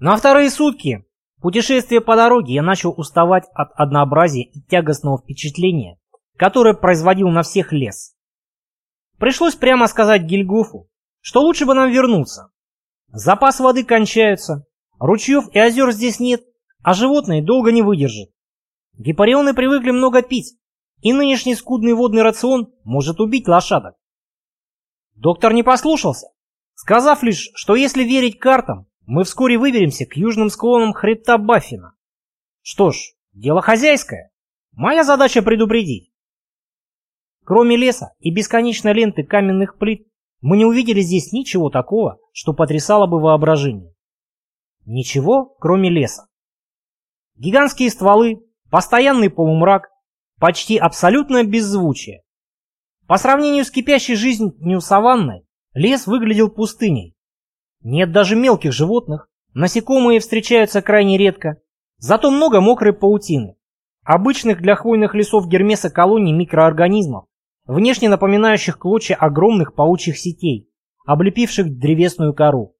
На вторые сутки путешествия по дороге я начал уставать от однообразия и тягостного впечатления, которое производил на всех лес. Пришлось прямо сказать Гильгофу, что лучше бы нам вернуться. Запас воды кончается, ручьев и озер здесь нет, а животные долго не выдержат. Гипарионы привыкли много пить, и нынешний скудный водный рацион может убить лошадок. Доктор не послушался, сказав лишь, что если верить картам, мы вскоре выберемся к южным склонам хребта Баффина. Что ж, дело хозяйское. Моя задача предупредить. Кроме леса и бесконечной ленты каменных плит, мы не увидели здесь ничего такого, что потрясало бы воображение. Ничего, кроме леса. Гигантские стволы, постоянный полумрак, почти абсолютное беззвучие. По сравнению с кипящей жизнью саванной, лес выглядел пустыней. Нет даже мелких животных, насекомые встречаются крайне редко, зато много мокрой паутины, обычных для хвойных лесов Гермеса колоний микроорганизмов, внешне напоминающих клочья огромных паучьих сетей, облепивших древесную кору.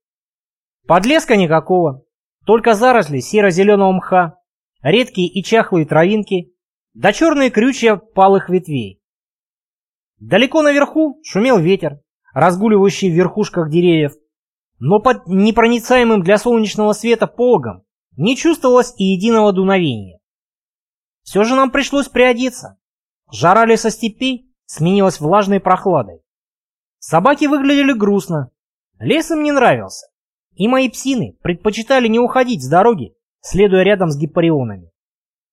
Подлеска никакого, только заросли серо-зеленого мха, редкие и чахлые травинки, да черные крючья палых ветвей. Далеко наверху шумел ветер, разгуливающий в верхушках деревьев, но под непроницаемым для солнечного света пологом не чувствовалось и единого дуновения. Все же нам пришлось приодеться. Жара леса степей сменилась влажной прохладой. Собаки выглядели грустно, лес им не нравился, и мои псины предпочитали не уходить с дороги, следуя рядом с гипарионами.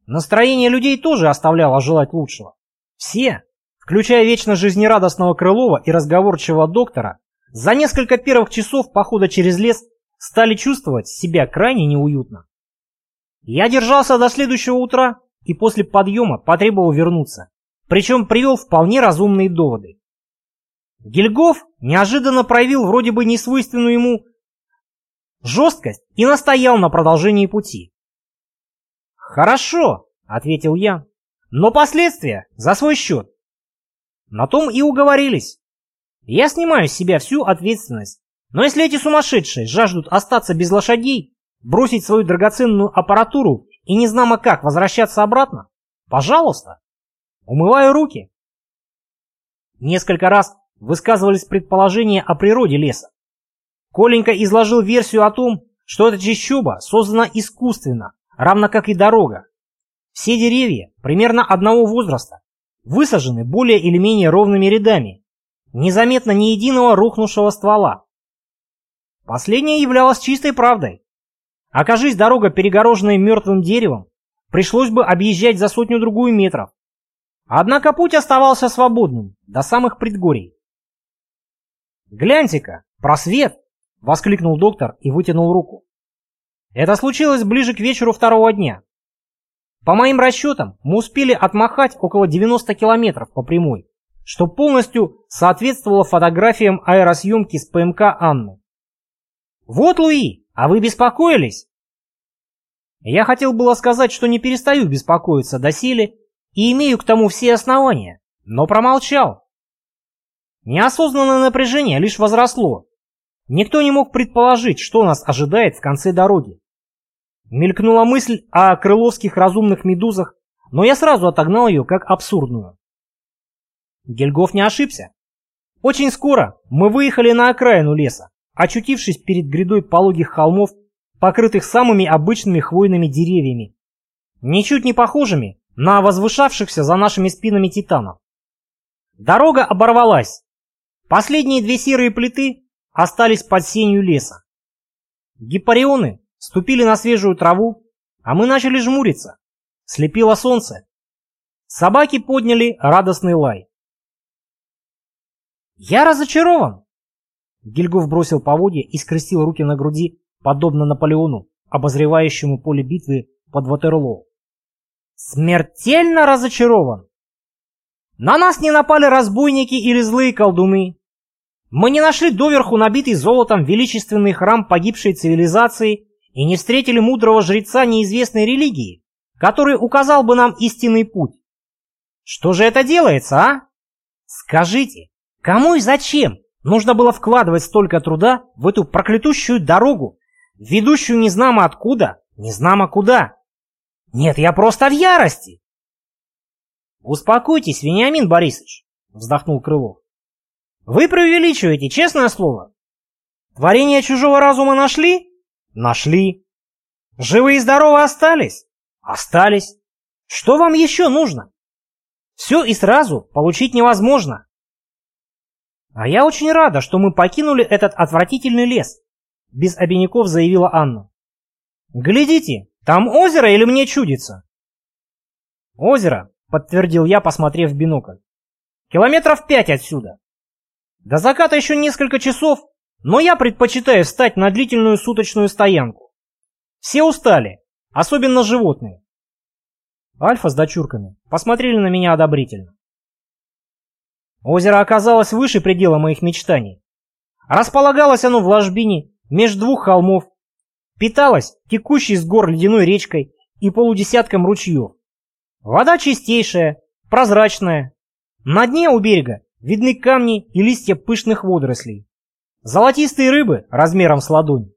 Настроение людей тоже оставляло желать лучшего. Все, включая вечно жизнерадостного Крылова и разговорчивого доктора, за несколько первых часов похода через лес стали чувствовать себя крайне неуютно. Я держался до следующего утра и после подъема потребовал вернуться, причем привел вполне разумные доводы. Гильгоф неожиданно проявил вроде бы несвойственную ему жесткость и настоял на продолжении пути. «Хорошо», — ответил я, — «но последствия за свой счет». На том и уговорились. Я снимаю с себя всю ответственность. Но если эти сумасшедшие жаждут остаться без лошадей, бросить свою драгоценную аппаратуру и не знамо как возвращаться обратно, пожалуйста, умываю руки. Несколько раз высказывались предположения о природе леса. Коленька изложил версию о том, что эта чащоба создана искусственно, равно как и дорога. Все деревья примерно одного возраста, высажены более или менее ровными рядами, Незаметно ни единого рухнувшего ствола. Последнее являлось чистой правдой. Окажись дорога перегороженной мертвым деревом, пришлось бы объезжать за сотню-другую метров. Однако путь оставался свободным, до самых предгорий. «Гляньте-ка, просвет!» — воскликнул доктор и вытянул руку. Это случилось ближе к вечеру второго дня. По моим расчетам, мы успели отмахать около 90 километров по прямой что полностью соответствовало фотографиям аэросъемки с ПМК Анны. «Вот, Луи, а вы беспокоились?» Я хотел было сказать, что не перестаю беспокоиться доселе и имею к тому все основания, но промолчал. Неосознанное напряжение лишь возросло. Никто не мог предположить, что нас ожидает в конце дороги. Мелькнула мысль о крыловских разумных медузах, но я сразу отогнал ее как абсурдную. Гельгоф не ошибся. Очень скоро мы выехали на окраину леса, очутившись перед грядой пологих холмов, покрытых самыми обычными хвойными деревьями, ничуть не похожими на возвышавшихся за нашими спинами титанов. Дорога оборвалась. Последние две серые плиты остались под сенью леса. Гипарионы ступили на свежую траву, а мы начали жмуриться. Слепило солнце. Собаки подняли радостный лай. «Я разочарован!» Гильгоф бросил поводья и скрестил руки на груди, подобно Наполеону, обозревающему поле битвы под Ватерлоу. «Смертельно разочарован! На нас не напали разбойники или злые колдуны. Мы не нашли доверху набитый золотом величественный храм погибшей цивилизации и не встретили мудрого жреца неизвестной религии, который указал бы нам истинный путь. Что же это делается, а? Скажите, Кому и зачем нужно было вкладывать столько труда в эту проклятущую дорогу, ведущую незнамо откуда, незнамо куда. Нет, я просто в ярости. Успокойтесь, Вениамин Борисович, вздохнул Крылов. Вы преувеличиваете, честное слово. Творение чужого разума нашли? Нашли. Живы и здоровы остались? Остались. Что вам еще нужно? Все и сразу получить невозможно. А я очень рада, что мы покинули этот отвратительный лес, без обиняков заявила Анна. Глядите, там озеро или мне чудится? Озеро, подтвердил я, посмотрев в бинокль. Километров пять отсюда. До заката еще несколько часов, но я предпочитаю встать на длительную суточную стоянку. Все устали, особенно животные. Альфа с дочурками посмотрели на меня одобрительно. Озеро оказалось выше предела моих мечтаний. Располагалось оно в ложбине между двух холмов, питалось текущей с гор ледяной речкой и полудесятком ручьев. Вода чистейшая, прозрачная. На дне у берега видны камни и листья пышных водорослей. Золотистые рыбы размером с ладонь.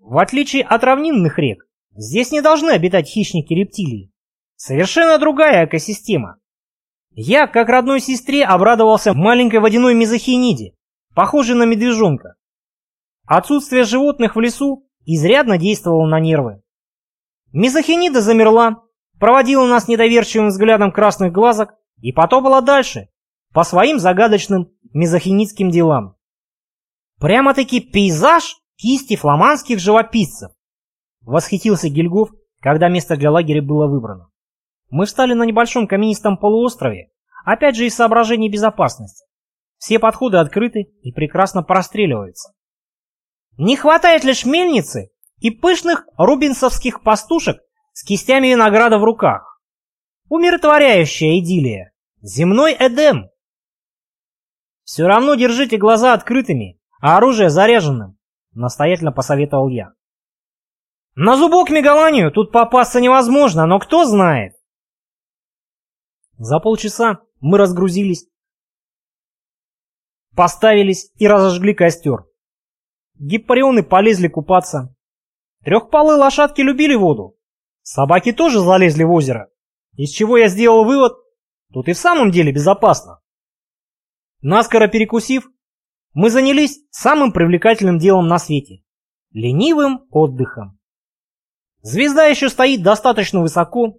В отличие от равнинных рек, здесь не должны обитать хищники-рептилии. Совершенно другая экосистема. Я, как родной сестре, обрадовался маленькой водяной мезохиниде, похожей на медвежонка. Отсутствие животных в лесу изрядно действовало на нервы. Мезохинида замерла, проводила нас недоверчивым взглядом красных глазок и потопала дальше, по своим загадочным мезохиницким делам. Прямо-таки пейзаж кисти фламандских живописцев, восхитился Гильгоф, когда место для лагеря было выбрано. Мы встали на небольшом каменистом полуострове, опять же из соображений безопасности. Все подходы открыты и прекрасно простреливаются. Не хватает лишь мельницы и пышных рубинсовских пастушек с кистями винограда в руках. Умиротворяющая идиллия. Земной Эдем. Все равно держите глаза открытыми, а оружие заряженным, настоятельно посоветовал я. На зубок Мегаланию тут попасться невозможно, но кто знает. За полчаса мы разгрузились, поставились и разожгли костер. Гиппарионы полезли купаться. Трехпалые лошадки любили воду. Собаки тоже залезли в озеро. Из чего я сделал вывод, тут и в самом деле безопасно. Наскоро перекусив, мы занялись самым привлекательным делом на свете – ленивым отдыхом. Звезда еще стоит достаточно высоко,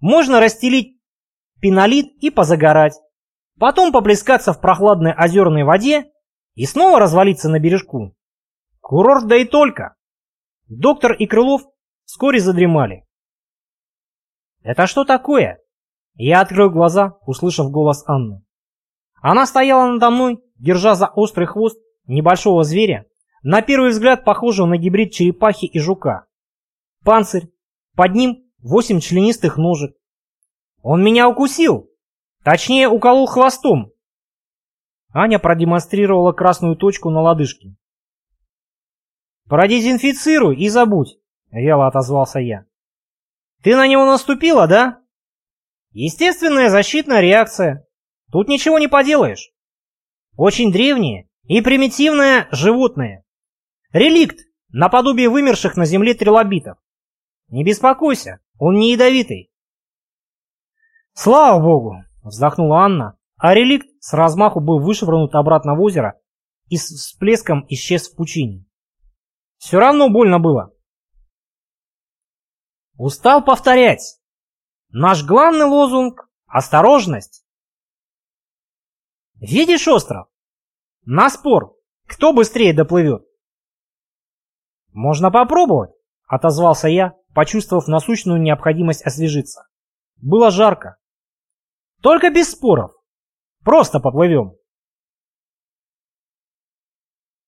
можно расстелить пенолит и позагорать. Потом поплескаться в прохладной озерной воде и снова развалиться на бережку. Курорт да и только. Доктор и Крылов вскоре задремали. «Это что такое?» Я открыл глаза, услышав голос Анны. Она стояла надо мной, держа за острый хвост небольшого зверя, на первый взгляд похожего на гибрид черепахи и жука. Панцирь, под ним восемь членистых ножек, он меня укусил. Точнее, уколол хвостом. Аня продемонстрировала красную точку на лодыжке. «Продезинфицируй и забудь», — вяло отозвался я. «Ты на него наступила, да?» «Естественная защитная реакция. Тут ничего не поделаешь. Очень древнее и примитивное животное. Реликт, наподобие вымерших на земле трилобитов. Не беспокойся, он не ядовитый. «Слава богу!» — вздохнула Анна, а реликт с размаху был вышвырнут обратно в озеро и с всплеском исчез в пучине. Все равно больно было. Устал повторять. Наш главный лозунг — осторожность. Видишь остров? На спор, кто быстрее доплывет? Можно попробовать, отозвался я, почувствовав насущную необходимость освежиться. Было жарко. Только без споров. Просто поплывем.